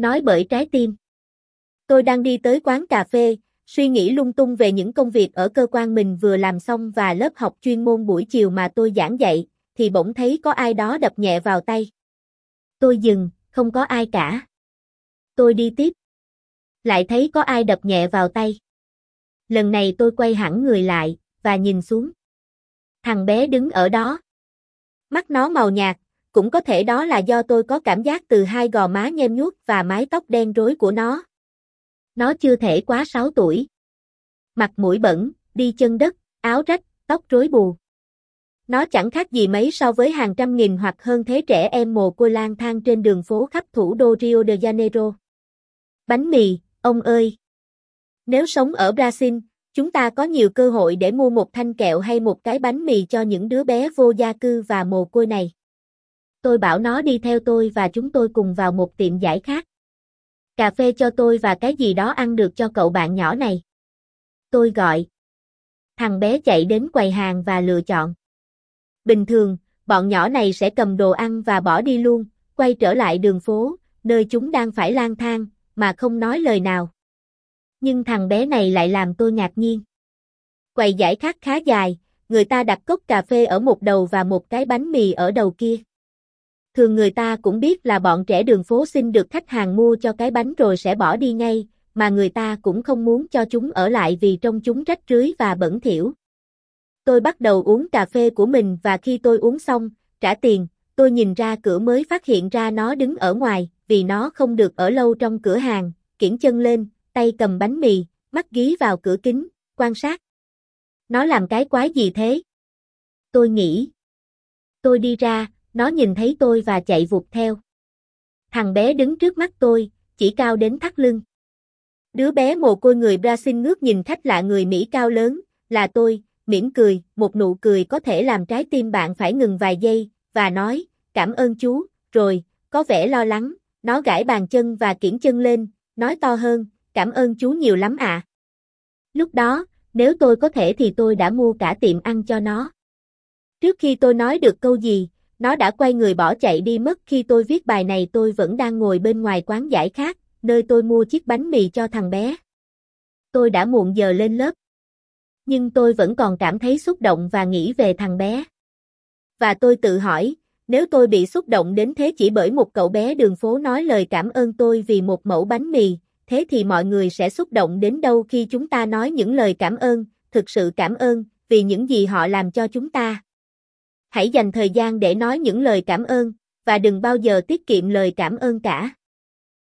Nói bởi trái tim. Tôi đang đi tới quán cà phê, suy nghĩ lung tung về những công việc ở cơ quan mình vừa làm xong và lớp học chuyên môn buổi chiều mà tôi giảng dạy, thì bỗng thấy có ai đó đập nhẹ vào tay. Tôi dừng, không có ai cả. Tôi đi tiếp. Lại thấy có ai đập nhẹ vào tay. Lần này tôi quay hẳn người lại, và nhìn xuống. Thằng bé đứng ở đó. Mắt nó màu nhạt, cũng có thể đó là do tôi có cảm giác từ hai gò má nhem nhuốc và mái tóc đen rối của nó. Nó chưa thể quá 6 tuổi. Mặt mũi bẩn, đi chân đất, áo rách, tóc rối bù. Nó chẳng khác gì mấy so với hàng trăm nghìn hoặc hơn thế trẻ em mồ côi lang thang trên đường phố khắp thủ đô Rio de Janeiro. Bánh mì, ông ơi! Nếu sống ở Brazil, chúng ta có nhiều cơ hội để mua một thanh kẹo hay một cái bánh mì cho những đứa bé vô gia cư và mồ côi này. Tôi bảo nó đi theo tôi và chúng tôi cùng vào một tiệm giải khác. Cà phê cho tôi và cái gì đó ăn được cho cậu bạn nhỏ này. Tôi gọi. Thằng bé chạy đến quầy hàng và lựa chọn. Bình thường, bọn nhỏ này sẽ cầm đồ ăn và bỏ đi luôn, quay trở lại đường phố, nơi chúng đang phải lang thang, mà không nói lời nào. Nhưng thằng bé này lại làm tôi ngạc nhiên. Quầy giải khát khá dài, người ta đặt cốc cà phê ở một đầu và một cái bánh mì ở đầu kia. Thường người ta cũng biết là bọn trẻ đường phố xin được khách hàng mua cho cái bánh rồi sẽ bỏ đi ngay, mà người ta cũng không muốn cho chúng ở lại vì trong chúng rách rưới và bẩn thỉu. Tôi bắt đầu uống cà phê của mình và khi tôi uống xong, trả tiền, tôi nhìn ra cửa mới phát hiện ra nó đứng ở ngoài, vì nó không được ở lâu trong cửa hàng, kiển chân lên, tay cầm bánh mì, mắt gí vào cửa kính, quan sát. Nó làm cái quái gì thế? Tôi nghĩ. Tôi đi ra, nó nhìn thấy tôi và chạy vụt theo. Thằng bé đứng trước mắt tôi, chỉ cao đến thắt lưng. Đứa bé mồ côi người Brazil ngước nhìn khách lạ người Mỹ cao lớn, là tôi, mỉm cười, một nụ cười có thể làm trái tim bạn phải ngừng vài giây, và nói, cảm ơn chú, rồi, có vẻ lo lắng, nó gãi bàn chân và kiển chân lên, nói to hơn, cảm ơn chú nhiều lắm ạ. À. Lúc đó, nếu tôi có thể thì tôi đã mua cả tiệm ăn cho nó. Trước khi tôi nói được câu gì, nó đã quay người bỏ chạy đi mất khi tôi viết bài này tôi vẫn đang ngồi bên ngoài quán giải khác, nơi tôi mua chiếc bánh mì cho thằng bé. Tôi đã muộn giờ lên lớp. Nhưng tôi vẫn còn cảm thấy xúc động và nghĩ về thằng bé. Và tôi tự hỏi, nếu tôi bị xúc động đến thế chỉ bởi một cậu bé đường phố nói lời cảm ơn tôi vì một mẫu bánh mì, thế thì mọi người sẽ xúc động đến đâu khi chúng ta nói những lời cảm ơn, thực sự cảm ơn, vì những gì họ làm cho chúng ta. Hãy dành thời gian để nói những lời cảm ơn, và đừng bao giờ tiết kiệm lời cảm ơn cả.